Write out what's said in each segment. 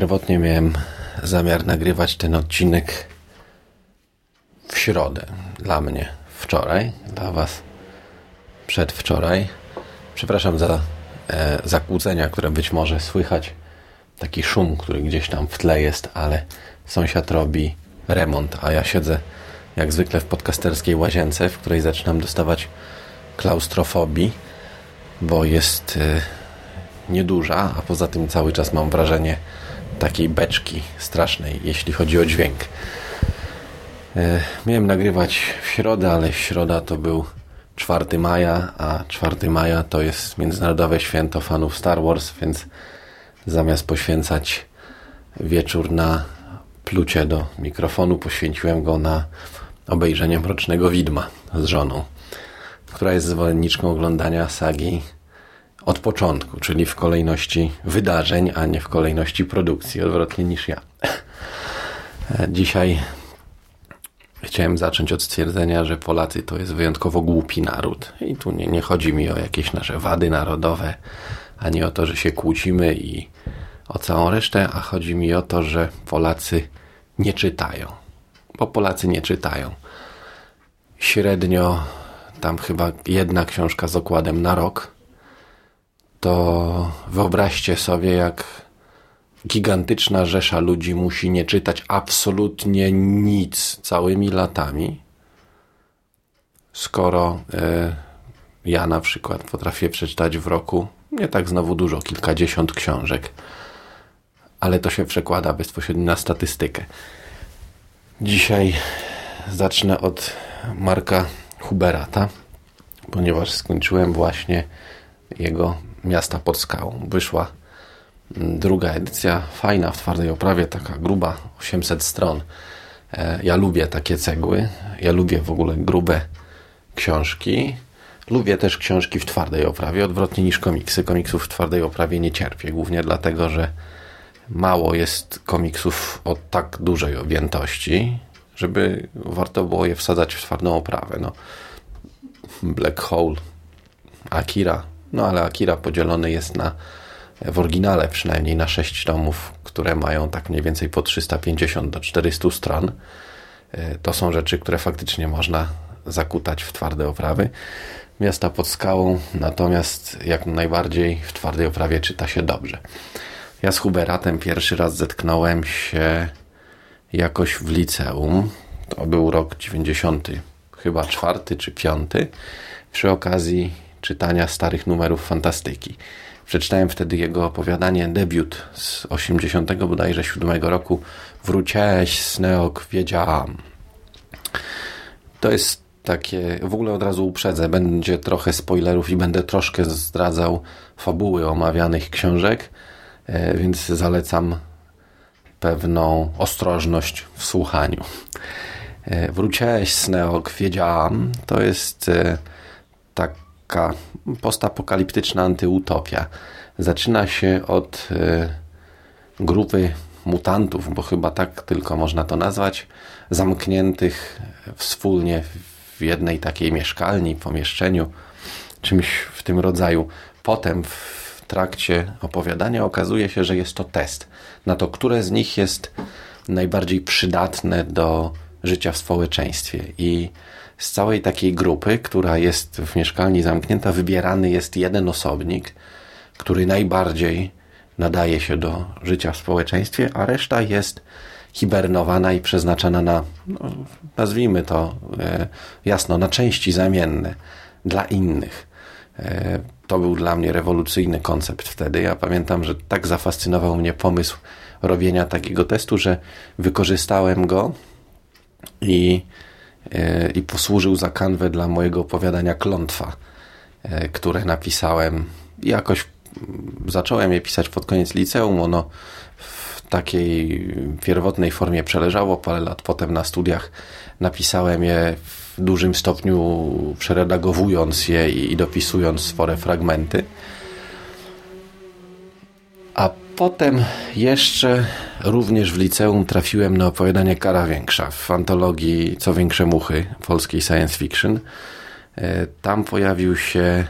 Pierwotnie miałem zamiar nagrywać ten odcinek w środę. Dla mnie wczoraj, dla Was przedwczoraj. Przepraszam za e, zakłócenia, które być może słychać. Taki szum, który gdzieś tam w tle jest, ale sąsiad robi remont, a ja siedzę jak zwykle w podcasterskiej łazience, w której zaczynam dostawać klaustrofobii, bo jest e, nieduża, a poza tym cały czas mam wrażenie takiej beczki strasznej, jeśli chodzi o dźwięk. E, miałem nagrywać w środę, ale środa to był 4 maja, a 4 maja to jest Międzynarodowe Święto Fanów Star Wars, więc zamiast poświęcać wieczór na plucie do mikrofonu, poświęciłem go na obejrzenie Mrocznego Widma z żoną, która jest zwolenniczką oglądania sagi od początku, czyli w kolejności wydarzeń, a nie w kolejności produkcji, odwrotnie niż ja. Dzisiaj chciałem zacząć od stwierdzenia, że Polacy to jest wyjątkowo głupi naród. I tu nie, nie chodzi mi o jakieś nasze wady narodowe, ani o to, że się kłócimy i o całą resztę, a chodzi mi o to, że Polacy nie czytają. Bo Polacy nie czytają. Średnio tam chyba jedna książka z okładem na rok to wyobraźcie sobie, jak gigantyczna rzesza ludzi musi nie czytać absolutnie nic całymi latami, skoro y, ja na przykład potrafię przeczytać w roku nie tak znowu dużo, kilkadziesiąt książek, ale to się przekłada bezpośrednio na statystykę. Dzisiaj zacznę od Marka Huberata, ponieważ skończyłem właśnie jego Miasta pod skałą. Wyszła druga edycja, fajna w twardej oprawie, taka gruba, 800 stron. E, ja lubię takie cegły, ja lubię w ogóle grube książki. Lubię też książki w twardej oprawie, odwrotnie niż komiksy. Komiksów w twardej oprawie nie cierpię, głównie dlatego, że mało jest komiksów o tak dużej objętości, żeby warto było je wsadzać w twardą oprawę. No, Black Hole, Akira, no ale Akira podzielony jest na w oryginale przynajmniej na 6 tomów, które mają tak mniej więcej po 350 do 400 stron. E, to są rzeczy, które faktycznie można zakutać w twarde oprawy. Miasta pod skałą natomiast jak najbardziej w twardej oprawie czyta się dobrze. Ja z Huberatem pierwszy raz zetknąłem się jakoś w liceum. To był rok 90, chyba czwarty czy piąty. Przy okazji czytania starych numerów fantastyki. Przeczytałem wtedy jego opowiadanie, debiut z 80 bodajże 7 roku. Wróciłeś, Sneok, wiedziałam. To jest takie, w ogóle od razu uprzedzę, będzie trochę spoilerów i będę troszkę zdradzał fabuły omawianych książek, e, więc zalecam pewną ostrożność w słuchaniu. E, Wróciłeś, Sneok, wiedziałam. To jest e, tak taka postapokaliptyczna antyutopia. Zaczyna się od y, grupy mutantów, bo chyba tak tylko można to nazwać, zamkniętych wspólnie w jednej takiej mieszkalni, pomieszczeniu, czymś w tym rodzaju. Potem w trakcie opowiadania okazuje się, że jest to test na to, które z nich jest najbardziej przydatne do życia w społeczeństwie. I z całej takiej grupy, która jest w mieszkalni zamknięta, wybierany jest jeden osobnik, który najbardziej nadaje się do życia w społeczeństwie, a reszta jest hibernowana i przeznaczana na, no, nazwijmy to e, jasno, na części zamienne dla innych. E, to był dla mnie rewolucyjny koncept wtedy. Ja pamiętam, że tak zafascynował mnie pomysł robienia takiego testu, że wykorzystałem go i i posłużył za kanwę dla mojego opowiadania Klątwa, e, które napisałem jakoś zacząłem je pisać pod koniec liceum. Ono w takiej pierwotnej formie przeleżało parę lat potem na studiach. Napisałem je w dużym stopniu przeredagowując je i dopisując spore fragmenty. Potem jeszcze również w liceum trafiłem na opowiadanie Kara Większa w antologii Co Większe Muchy polskiej science fiction. E, tam pojawił się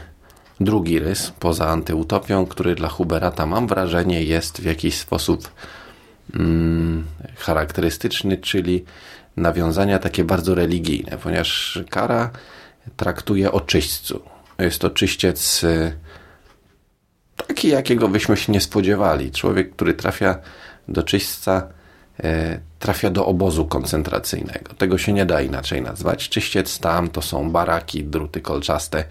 drugi rys poza antyutopią, który dla Huberata mam wrażenie jest w jakiś sposób mm, charakterystyczny, czyli nawiązania takie bardzo religijne, ponieważ kara traktuje o czyśćcu. Jest to czyściec y, taki, jakiego byśmy się nie spodziewali. Człowiek, który trafia do czyśćca, y, trafia do obozu koncentracyjnego. Tego się nie da inaczej nazwać. Czyściec tam to są baraki, druty kolczaste.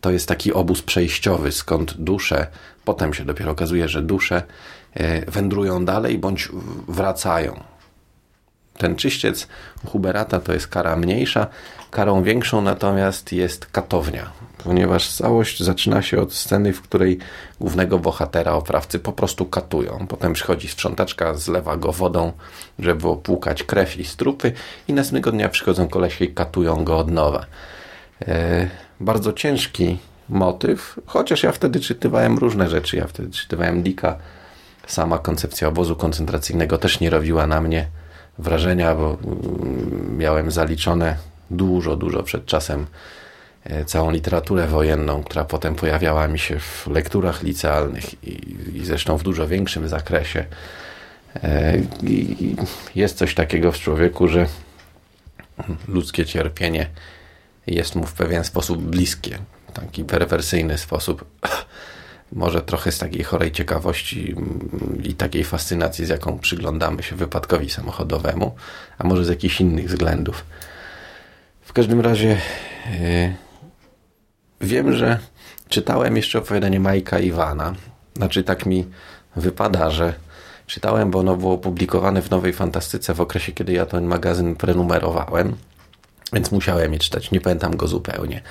To jest taki obóz przejściowy, skąd dusze, potem się dopiero okazuje, że dusze y, wędrują dalej bądź wracają ten czyściec Huberata to jest kara mniejsza, karą większą natomiast jest katownia, ponieważ całość zaczyna się od sceny, w której głównego bohatera oprawcy po prostu katują. Potem przychodzi sprzątaczka, zlewa go wodą, żeby opłukać krew i strupy i następnego dnia przychodzą kolesie i katują go od nowa. E, bardzo ciężki motyw, chociaż ja wtedy czytywałem różne rzeczy. Ja wtedy czytywałem Dicka. Sama koncepcja obozu koncentracyjnego też nie robiła na mnie wrażenia, bo mm, miałem zaliczone dużo, dużo przed czasem e, całą literaturę wojenną, która potem pojawiała mi się w lekturach licealnych i, i zresztą w dużo większym zakresie. E, I jest coś takiego w człowieku, że ludzkie cierpienie jest mu w pewien sposób bliskie, taki perwersyjny sposób. Może trochę z takiej chorej ciekawości mm, i takiej fascynacji, z jaką przyglądamy się wypadkowi samochodowemu, a może z jakichś innych względów. W każdym razie yy, wiem, że czytałem jeszcze opowiadanie Majka Iwana. Znaczy tak mi wypada, że czytałem, bo ono było opublikowane w Nowej Fantastyce w okresie, kiedy ja ten magazyn prenumerowałem, więc musiałem je czytać. Nie pamiętam go zupełnie.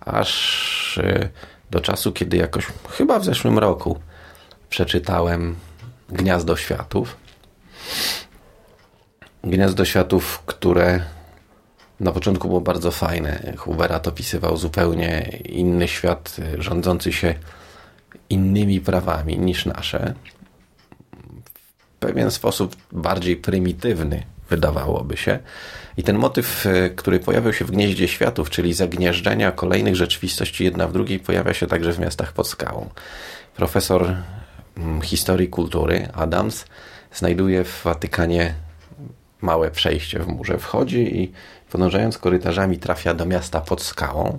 Aż... Yy, do czasu, kiedy jakoś chyba w zeszłym roku przeczytałem Gniazdo Światów. Gniazdo Światów, które na początku było bardzo fajne. Huberat opisywał zupełnie inny świat, rządzący się innymi prawami niż nasze. W pewien sposób bardziej prymitywny, wydawałoby się. I ten motyw, e, który pojawiał się w Gnieździe Światów, czyli zagnieżdżenia kolejnych rzeczywistości jedna w drugiej, pojawia się także w miastach pod skałą. Profesor mm, historii kultury Adams znajduje w Watykanie małe przejście w murze. Wchodzi i podążając korytarzami trafia do miasta pod skałą.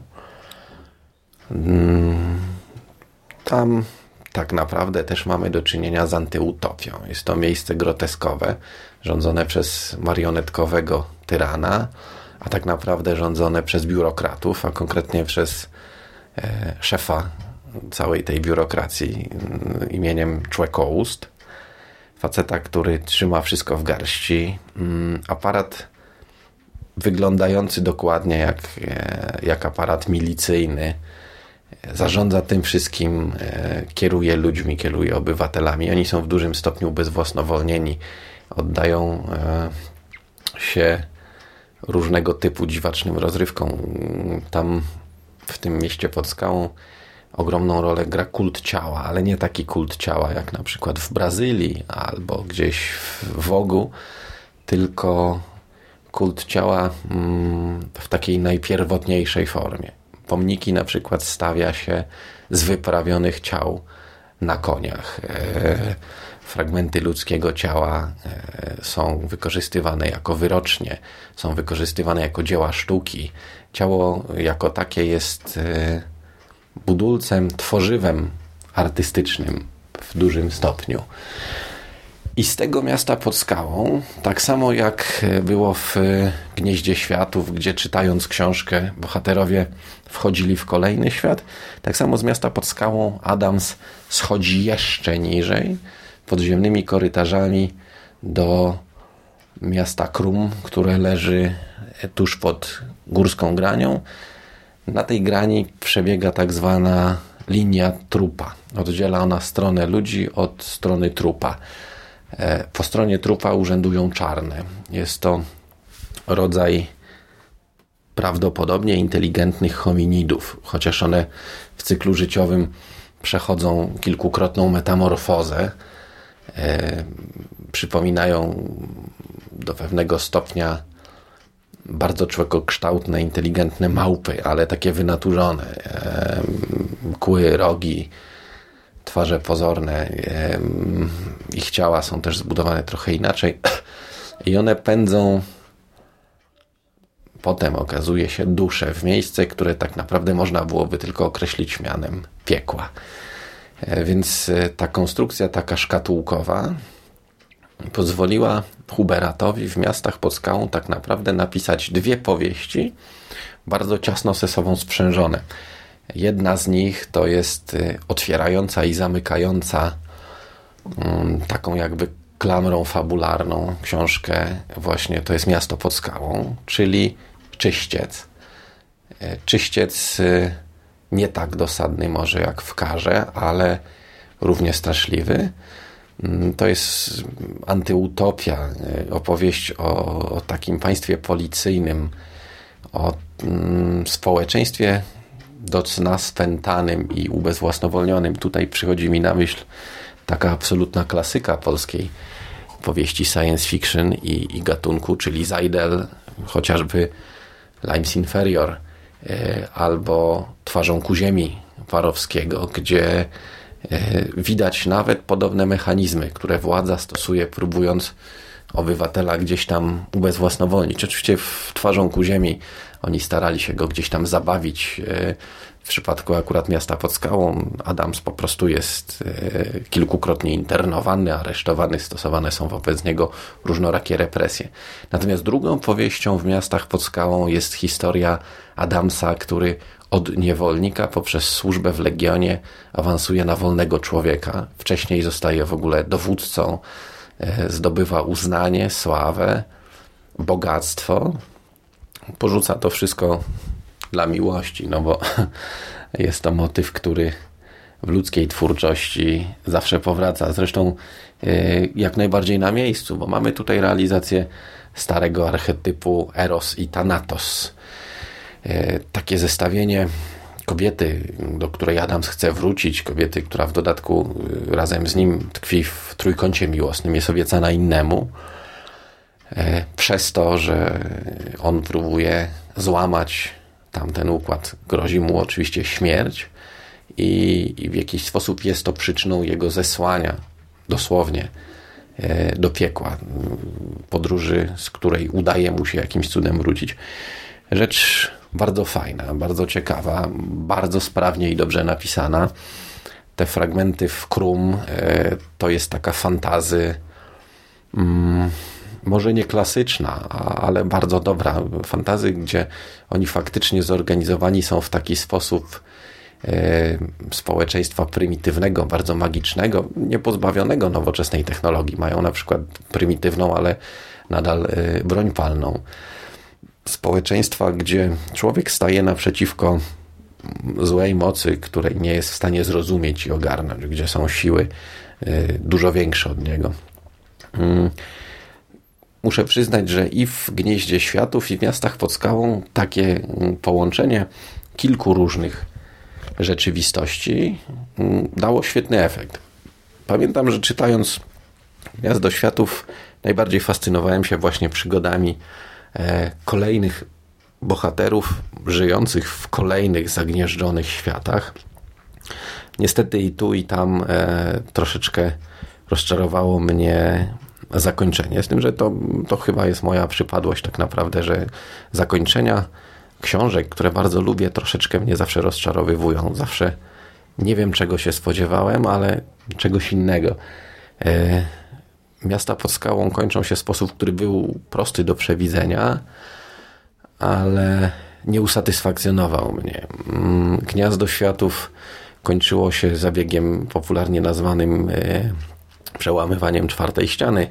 Mm, tam tak naprawdę też mamy do czynienia z antyutopią. Jest to miejsce groteskowe, rządzone przez marionetkowego tyrana, a tak naprawdę rządzone przez biurokratów, a konkretnie przez e, szefa całej tej biurokracji mm, imieniem Człekoust. Faceta, który trzyma wszystko w garści. Mm, aparat wyglądający dokładnie jak, e, jak aparat milicyjny. Zarządza tym wszystkim, e, kieruje ludźmi, kieruje obywatelami. Oni są w dużym stopniu bezwłasnowolnieni. Oddają e, się różnego typu dziwacznym rozrywką. Tam w tym mieście pod skałą ogromną rolę gra kult ciała, ale nie taki kult ciała jak na przykład w Brazylii albo gdzieś w Wogu, tylko kult ciała mm, w takiej najpierwotniejszej formie. Pomniki na przykład stawia się z wyprawionych ciał na koniach. E, fragmenty ludzkiego ciała e, są wykorzystywane jako wyrocznie, są wykorzystywane jako dzieła sztuki. Ciało jako takie jest e, budulcem, tworzywem artystycznym w dużym stopniu. I z tego miasta pod skałą, tak samo jak było w Gnieździe Światów, gdzie czytając książkę bohaterowie wchodzili w kolejny świat, tak samo z miasta pod skałą Adams schodzi jeszcze niżej, podziemnymi korytarzami do miasta Krum, które leży tuż pod górską granią. Na tej grani przebiega tak zwana linia trupa. Oddziela ona stronę ludzi od strony trupa. E, po stronie trupa urzędują czarne. Jest to rodzaj prawdopodobnie inteligentnych hominidów, chociaż one w cyklu życiowym przechodzą kilkukrotną metamorfozę przypominają do pewnego stopnia bardzo człowiekokształtne, inteligentne małpy, ale takie wynaturzone. Kły, rogi, twarze pozorne. Ich ciała są też zbudowane trochę inaczej. I one pędzą potem okazuje się duszę w miejsce, które tak naprawdę można byłoby tylko określić mianem piekła. E, więc e, ta konstrukcja taka szkatułkowa pozwoliła Huberatowi w miastach pod skałą tak naprawdę napisać dwie powieści, bardzo ciasno ze sobą sprzężone. Jedna z nich to jest e, otwierająca i zamykająca mm, taką jakby klamrą fabularną książkę właśnie to jest Miasto pod skałą, czyli Czyściec. Czyściec nie tak dosadny może jak w karze, ale równie straszliwy. Mm, to jest antyutopia, e, opowieść o, o takim państwie policyjnym, o mm, społeczeństwie do cna spętanym i ubezwłasnowolnionym. Tutaj przychodzi mi na myśl taka absolutna klasyka polskiej powieści science fiction i, i gatunku, czyli Zajdel, chociażby Limes Inferior, albo Twarzą ku ziemi Warowskiego, gdzie e, widać nawet podobne mechanizmy, które władza stosuje, próbując obywatela gdzieś tam ubezwłasnowolnić. Oczywiście w Twarzą ku ziemi oni starali się go gdzieś tam zabawić e, w przypadku akurat miasta pod skałą Adams po prostu jest e, kilkukrotnie internowany, aresztowany, stosowane są wobec niego różnorakie represje. Natomiast drugą powieścią w miastach pod skałą jest historia Adamsa, który od niewolnika poprzez służbę w legionie awansuje na wolnego człowieka. Wcześniej zostaje w ogóle dowódcą, e, zdobywa uznanie, sławę, bogactwo. Porzuca to wszystko dla miłości, no bo jest to motyw, który w ludzkiej twórczości zawsze powraca. Zresztą e, jak najbardziej na miejscu, bo mamy tutaj realizację starego archetypu Eros i Thanatos. E, takie zestawienie kobiety, do której Adams chce wrócić, kobiety, która w dodatku e, razem z nim tkwi w trójkącie miłosnym, jest obiecana innemu, przez to, że on próbuje złamać tamten układ. Grozi mu oczywiście śmierć i, i w jakiś sposób jest to przyczyną jego zesłania, dosłownie, e, do piekła. Podróży, z której udaje mu się jakimś cudem wrócić. Rzecz bardzo fajna, bardzo ciekawa, bardzo sprawnie i dobrze napisana. Te fragmenty w Krum e, to jest taka fantazy. Mm, może nie klasyczna, ale bardzo dobra fantazy, gdzie oni faktycznie zorganizowani są w taki sposób e, społeczeństwa prymitywnego, bardzo magicznego, nie pozbawionego nowoczesnej technologii. Mają na przykład prymitywną, ale nadal e, broń palną. Społeczeństwa, gdzie człowiek staje naprzeciwko złej mocy, której nie jest w stanie zrozumieć i ogarnąć, gdzie są siły e, dużo większe od niego. Mm muszę przyznać, że i w Gnieździe Światów, i w Miastach pod Skałą takie połączenie kilku różnych rzeczywistości mm, dało świetny efekt. Pamiętam, że czytając Gniazdo Światów najbardziej fascynowałem się właśnie przygodami e, kolejnych bohaterów żyjących w kolejnych zagnieżdżonych światach. Niestety i tu i tam e, troszeczkę rozczarowało mnie zakończenie. Z tym, że to, to chyba jest moja przypadłość tak naprawdę, że zakończenia książek, które bardzo lubię, troszeczkę mnie zawsze rozczarowywują. Zawsze nie wiem, czego się spodziewałem, ale czegoś innego. E, miasta pod skałą kończą się w sposób, który był prosty do przewidzenia, ale nie usatysfakcjonował mnie. Mm, Gniazdo Światów kończyło się zabiegiem popularnie nazwanym e, przełamywaniem czwartej ściany.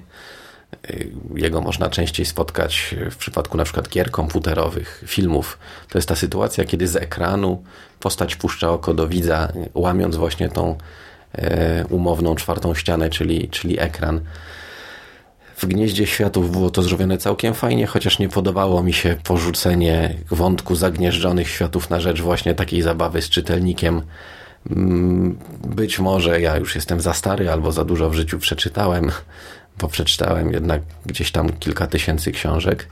Y, jego można częściej spotkać w przypadku na przykład gier komputerowych, filmów. To jest ta sytuacja, kiedy z ekranu postać puszcza oko do widza, łamiąc właśnie tą e, umowną czwartą ścianę, czyli, czyli ekran. W Gnieździe Światów było to zrobione całkiem fajnie, chociaż nie podobało mi się porzucenie wątku zagnieżdżonych światów na rzecz właśnie takiej zabawy z czytelnikiem być może ja już jestem za stary albo za dużo w życiu przeczytałem, bo przeczytałem jednak gdzieś tam kilka tysięcy książek.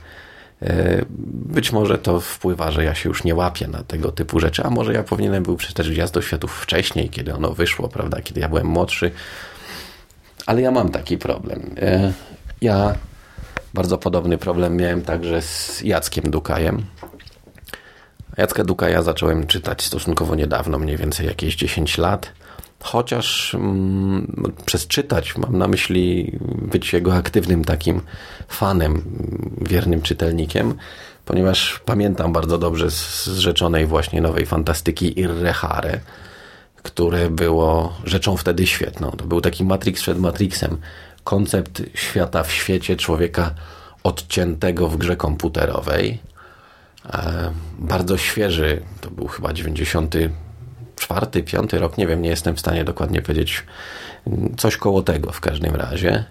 E, być może to wpływa, że ja się już nie łapię na tego typu rzeczy, a może ja powinienem był przeczytać Gwiazdo Światów wcześniej, kiedy ono wyszło, prawda, kiedy ja byłem młodszy. Ale ja mam taki problem. E, ja bardzo podobny problem miałem także z Jackiem Dukajem. Jacka Dukaja zacząłem czytać stosunkowo niedawno, mniej więcej jakieś 10 lat. Chociaż mm, przez czytać mam na myśli być jego aktywnym takim fanem, wiernym czytelnikiem, ponieważ pamiętam bardzo dobrze z rzeczonej właśnie nowej fantastyki Irrehare, które było rzeczą wtedy świetną. To był taki Matrix przed Matrixem. Koncept świata w świecie człowieka odciętego w grze komputerowej. E, bardzo świeży, to był chyba 90 czwarty, piąty rok, nie wiem, nie jestem w stanie dokładnie powiedzieć, coś koło tego w każdym razie.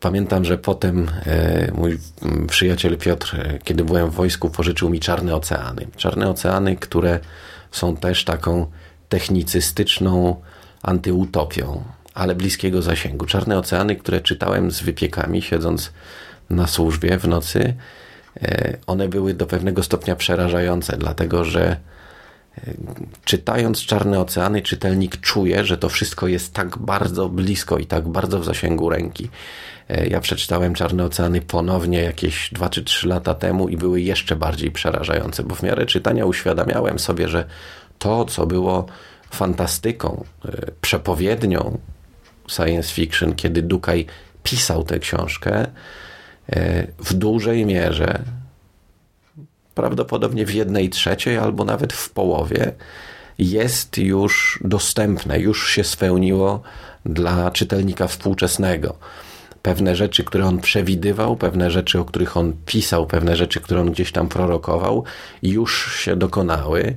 Pamiętam, że potem e, mój przyjaciel Piotr, e, kiedy byłem w wojsku, pożyczył mi Czarne Oceany. Czarne Oceany, które są też taką technicystyczną antyutopią, ale bliskiego zasięgu. Czarne Oceany, które czytałem z wypiekami, siedząc na służbie w nocy, one były do pewnego stopnia przerażające, dlatego że czytając Czarne Oceany, czytelnik czuje, że to wszystko jest tak bardzo blisko i tak bardzo w zasięgu ręki. E, ja przeczytałem Czarne Oceany ponownie jakieś 2 czy 3 lata temu i były jeszcze bardziej przerażające, bo w miarę czytania uświadamiałem sobie, że to, co było fantastyką, e, przepowiednią science fiction, kiedy Dukaj pisał tę książkę, e, w dużej mierze prawdopodobnie w jednej trzeciej albo nawet w połowie jest już dostępne, już się spełniło dla czytelnika współczesnego. Pewne rzeczy, które on przewidywał, pewne rzeczy, o których on pisał, pewne rzeczy, które on gdzieś tam prorokował, już się dokonały.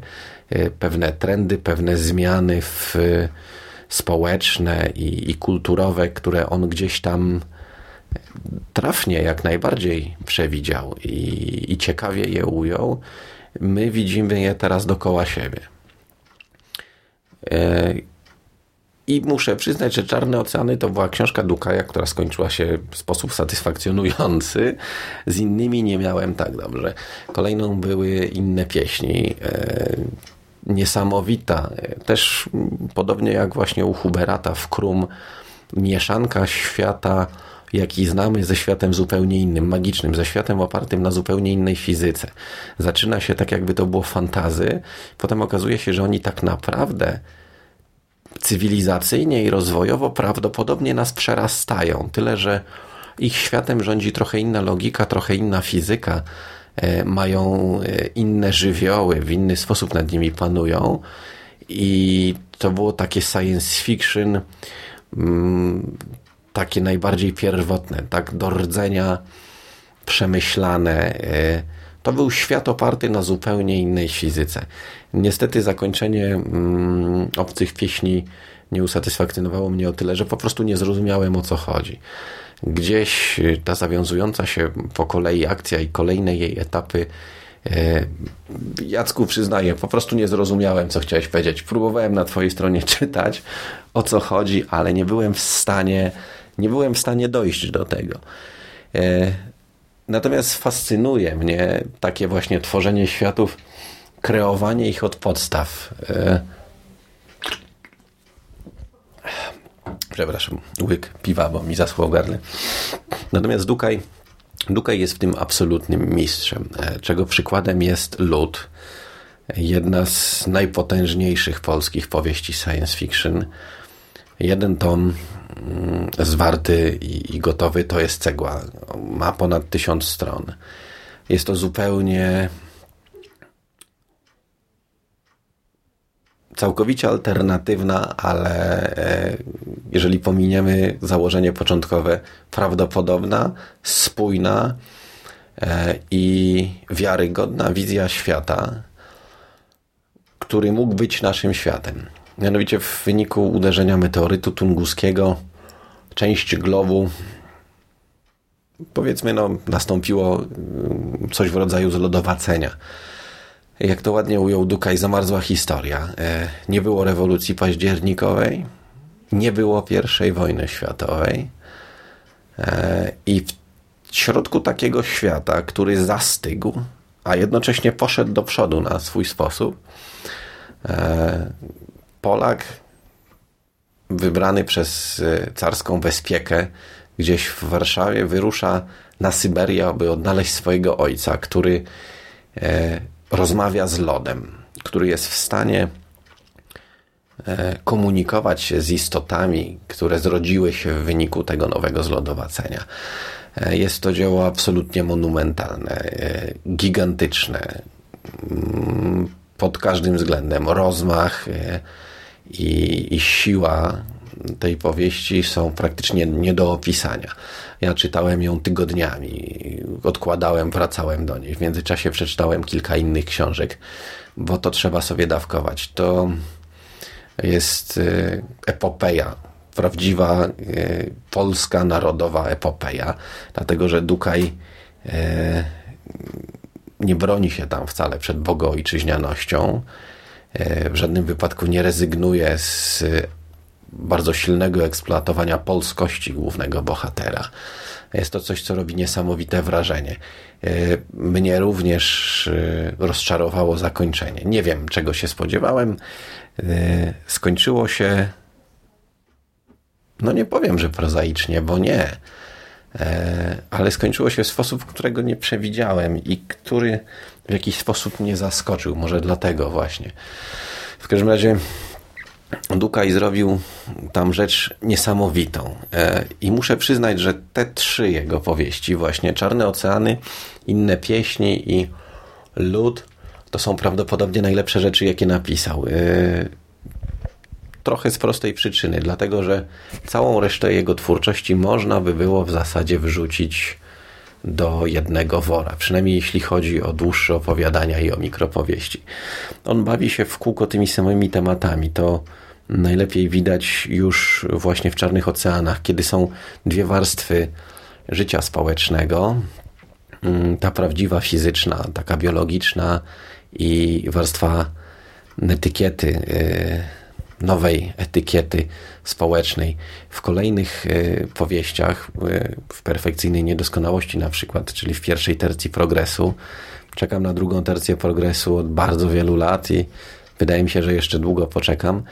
E, pewne trendy, pewne zmiany w społeczne i, i kulturowe, które on gdzieś tam trafnie jak najbardziej przewidział i, i ciekawie je ujął, my widzimy je teraz dokoła siebie. E, I muszę przyznać, że Czarne Oceany to była książka Dukaja, która skończyła się w sposób satysfakcjonujący. Z innymi nie miałem tak dobrze. Kolejną były inne pieśni. E, niesamowita. Też podobnie jak właśnie u Huberata w Krum, mieszanka świata jaki znamy ze światem zupełnie innym, magicznym, ze światem opartym na zupełnie innej fizyce. Zaczyna się tak, jakby to było fantazy, potem okazuje się, że oni tak naprawdę cywilizacyjnie i rozwojowo prawdopodobnie nas przerastają. Tyle, że ich światem rządzi trochę inna logika, trochę inna fizyka, e, mają e, inne żywioły, w inny sposób nad nimi panują. I to było takie science fiction mm, takie najbardziej pierwotne, tak do rdzenia przemyślane. E, to był świat oparty na zupełnie innej fizyce. Niestety zakończenie mm, obcych pieśni nie usatysfakcjonowało mnie o tyle, że po prostu nie zrozumiałem o co chodzi. Gdzieś ta zawiązująca się po kolei akcja i kolejne jej etapy e, Jacku, przyznaję, po prostu nie zrozumiałem, co chciałeś powiedzieć. Próbowałem na Twojej stronie czytać, o co chodzi, ale nie byłem w stanie nie byłem w stanie dojść do tego. E, natomiast fascynuje mnie takie właśnie tworzenie światów, kreowanie ich od podstaw. E, przepraszam, łyk piwa, bo mi zaschło gardle. Natomiast Dukaj, Dukaj jest w tym absolutnym mistrzem, e, czego przykładem jest Lud, jedna z najpotężniejszych polskich powieści science fiction. Jeden tom zwarty i, gotowy to jest cegła. Ma ponad tysiąc stron. Jest to zupełnie całkowicie alternatywna, ale e, jeżeli pominiemy założenie początkowe, prawdopodobna, spójna e, i wiarygodna wizja świata, który mógł być naszym światem. Mianowicie w wyniku uderzenia meteorytu tunguskiego część globu powiedzmy no nastąpiło mm, coś w rodzaju zlodowacenia. Jak to ładnie ujął Dukaj, zamarzła historia. E, nie było rewolucji październikowej, nie było pierwszej wojny światowej e, i w w środku takiego świata, który zastygł, a jednocześnie poszedł do przodu na swój sposób, e, Polak wybrany przez e, carską bezpiekę gdzieś w Warszawie wyrusza na Syberię, aby odnaleźć swojego ojca, który e, rozmawia z lodem, który jest w stanie komunikować się z istotami, które zrodziły się w wyniku tego nowego zlodowacenia. E, jest to dzieło absolutnie monumentalne, e, gigantyczne mm, pod każdym względem. Rozmach e, i, i siła tej powieści są praktycznie nie do opisania. Ja czytałem ją tygodniami, odkładałem, wracałem do niej. W międzyczasie przeczytałem kilka innych książek, bo to trzeba sobie dawkować. To jest epopeja prawdziwa e, polska narodowa epopeja, dlatego że Dukaj e, nie broni się tam wcale przed bogoojczyźnianością, w żadnym wypadku nie rezygnuje z bardzo silnego eksploatowania polskości głównego bohatera. Jest to coś, co robi niesamowite wrażenie. Mnie również rozczarowało zakończenie. Nie wiem, czego się spodziewałem. Skończyło się no nie powiem, że prozaicznie, bo nie. E, ale skończyło się w sposób, którego nie przewidziałem i który w jakiś sposób mnie zaskoczył. Może dlatego właśnie. W każdym razie Dukaj zrobił tam rzecz niesamowitą. E, I muszę przyznać, że te trzy jego powieści, właśnie Czarne Oceany, Inne Pieśni i Lud, to są prawdopodobnie najlepsze rzeczy, jakie napisał. E, trochę z prostej przyczyny, dlatego że całą resztę jego twórczości można by było w zasadzie wrzucić do jednego wora, przynajmniej jeśli chodzi o dłuższe opowiadania i o mikropowieści. On bawi się w kółko tymi samymi tematami. To najlepiej widać już właśnie w Czarnych Oceanach, kiedy są dwie warstwy życia społecznego. Mm, ta prawdziwa fizyczna, taka biologiczna i warstwa etykiety y, nowej etykiety społecznej. W kolejnych e, powieściach, e, w perfekcyjnej niedoskonałości na przykład, czyli w pierwszej tercji progresu, czekam na drugą tercję progresu od bardzo wielu lat i wydaje mi się, że jeszcze długo poczekam.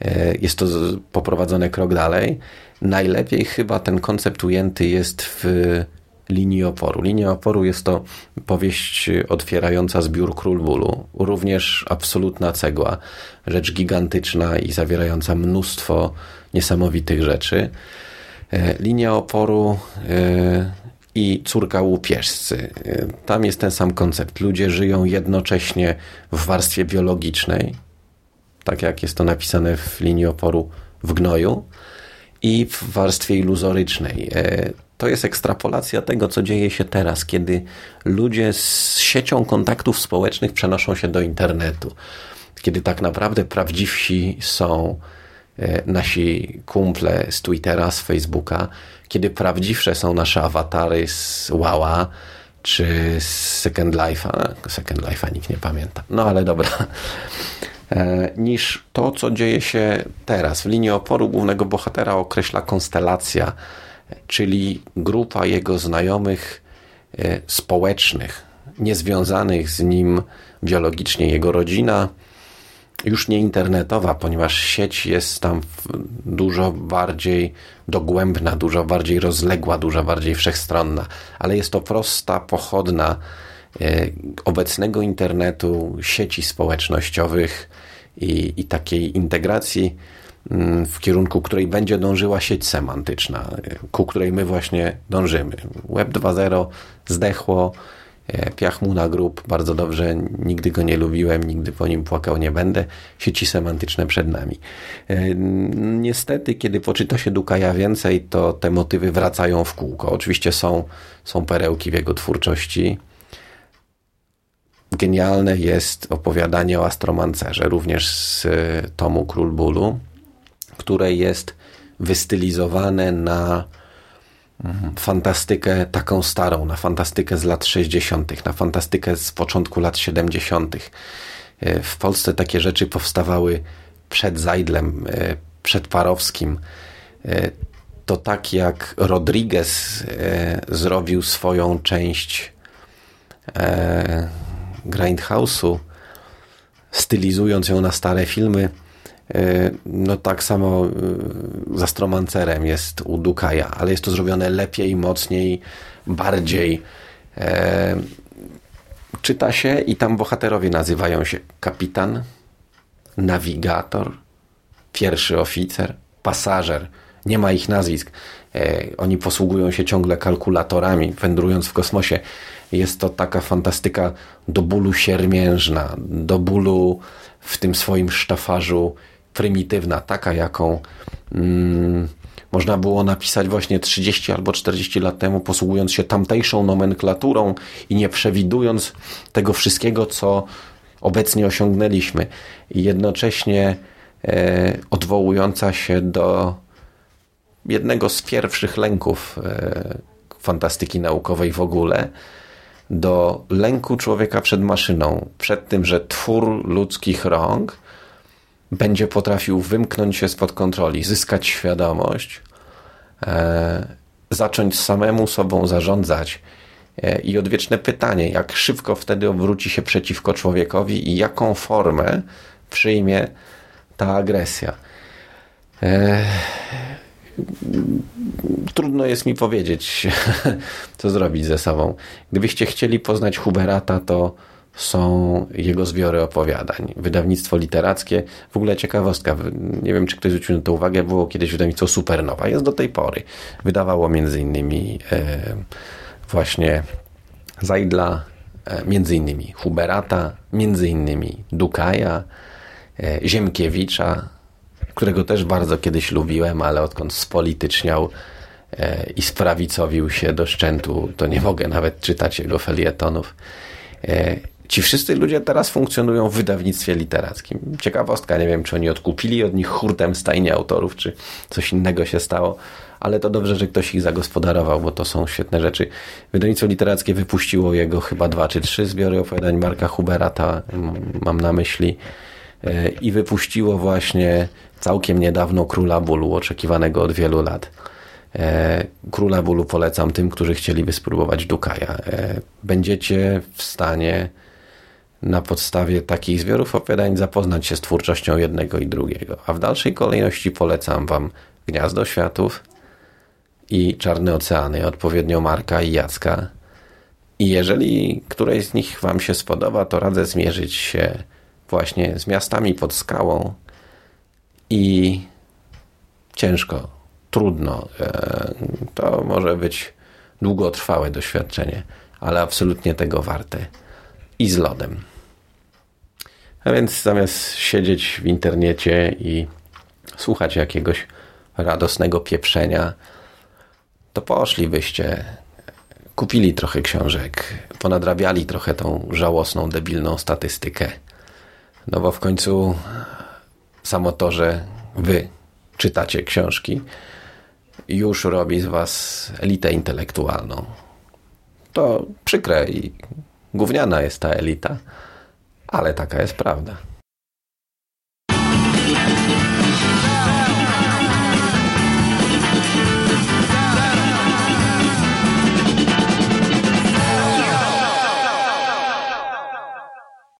E, jest to poprowadzone krok dalej. Najlepiej chyba ten koncept ujęty jest w linii oporu. Linia oporu jest to powieść otwierająca zbiór Król Bólu. Również absolutna cegła. Rzecz gigantyczna i zawierająca mnóstwo niesamowitych rzeczy. E, linia oporu e, i córka łupieżcy. E, tam jest ten sam koncept. Ludzie żyją jednocześnie w warstwie biologicznej, tak jak jest to napisane w linii oporu w gnoju, i w warstwie iluzorycznej to jest ekstrapolacja tego, co dzieje się teraz, kiedy ludzie z siecią kontaktów społecznych przenoszą się do internetu. Kiedy tak naprawdę prawdziwsi są e, nasi kumple z Twittera, z Facebooka, kiedy prawdziwsze są nasze awatary z Wała czy z Second Life'a. Second Life'a nikt nie pamięta. No ale dobra. E, niż to, co dzieje się teraz. W linii oporu głównego bohatera określa konstelacja czyli grupa jego znajomych e, społecznych, niezwiązanych z nim biologicznie, jego rodzina, już nie internetowa, ponieważ sieć jest tam dużo bardziej dogłębna, dużo bardziej rozległa, dużo bardziej wszechstronna, ale jest to prosta, pochodna e, obecnego internetu, sieci społecznościowych i, i takiej integracji w kierunku której będzie dążyła sieć semantyczna, ku której my właśnie dążymy. Web 2.0 zdechło, e, piach mu na grób, bardzo dobrze, nigdy go nie lubiłem, nigdy po nim płakał nie będę, sieci semantyczne przed nami. E, niestety, kiedy poczyta się Dukaja więcej, to te motywy wracają w kółko. Oczywiście są, są perełki w jego twórczości, Genialne jest opowiadanie o astromancerze, również z tomu Król Bólu które jest wystylizowane na fantastykę taką starą, na fantastykę z lat 60., na fantastykę z początku lat 70. E, w Polsce takie rzeczy powstawały przed Zajdlem, e, przed Parowskim. E, to tak jak Rodriguez zrobił swoją część Grindhouse'u, stylizując ją na stare filmy, no tak samo e, za Stromancerem jest u Dukaja, ale jest to zrobione lepiej, mocniej, bardziej. E, czyta się i tam bohaterowie nazywają się kapitan, nawigator, pierwszy oficer, pasażer. Nie ma ich nazwisk. E, oni posługują się ciągle kalkulatorami, wędrując w kosmosie. Jest to taka fantastyka do bólu siermiężna, do bólu w tym swoim sztafarzu prymitywna, taka jaką mm, można było napisać właśnie 30 albo 40 lat temu, posługując się tamtejszą nomenklaturą i nie przewidując tego wszystkiego, co obecnie osiągnęliśmy. I jednocześnie e, odwołująca się do jednego z pierwszych lęków e, fantastyki naukowej w ogóle, do lęku człowieka przed maszyną, przed tym, że twór ludzkich rąk będzie potrafił wymknąć się spod kontroli, zyskać świadomość, e, zacząć samemu sobą zarządzać. E, I odwieczne pytanie, jak szybko wtedy obróci się przeciwko człowiekowi i jaką formę przyjmie ta agresja. E, trudno jest mi powiedzieć, co zrobić ze sobą. Gdybyście chcieli poznać Huberata, to są jego zbiory opowiadań. Wydawnictwo literackie, w ogóle ciekawostka, nie wiem czy ktoś zwrócił na to uwagę, było kiedyś wydawnictwo Supernowa, jest do tej pory. Wydawało między innymi e, właśnie Zajdla, e, między innymi Huberata, między innymi Dukaja, e, Ziemkiewicza, którego też bardzo kiedyś lubiłem, ale odkąd spolityczniał i sprawicowił się do szczętu, to nie mogę nawet czytać jego felietonów. Ci wszyscy ludzie teraz funkcjonują w wydawnictwie literackim. Ciekawostka, nie wiem, czy oni odkupili od nich hurtem stajnie autorów, czy coś innego się stało, ale to dobrze, że ktoś ich zagospodarował, bo to są świetne rzeczy. Wydawnictwo literackie wypuściło jego chyba dwa czy trzy zbiory opowiadań Marka Huberata, mam na myśli, e, i wypuściło właśnie całkiem niedawno Króla Bólu, oczekiwanego od wielu lat. E, Króla Bólu polecam tym, którzy chcieliby spróbować Dukaja. E, będziecie w stanie na podstawie takich zbiorów opowiadań zapoznać się z twórczością jednego i drugiego. A w dalszej kolejności polecam Wam Gniazdo Światów i Czarne Oceany, odpowiednio Marka i Jacka. I jeżeli któreś z nich Wam się spodoba, to radzę zmierzyć się właśnie z miastami pod skałą i ciężko, trudno. E, to może być długotrwałe doświadczenie, ale absolutnie tego warte. I z lodem. A więc zamiast siedzieć w internecie i słuchać jakiegoś radosnego pieprzenia, to poszlibyście, kupili trochę książek, ponadrabiali trochę tą żałosną, debilną statystykę. No bo w końcu samo to, że wy czytacie książki, już robi z was elitę intelektualną. To przykre i gówniana jest ta elita, ale taka jest prawda.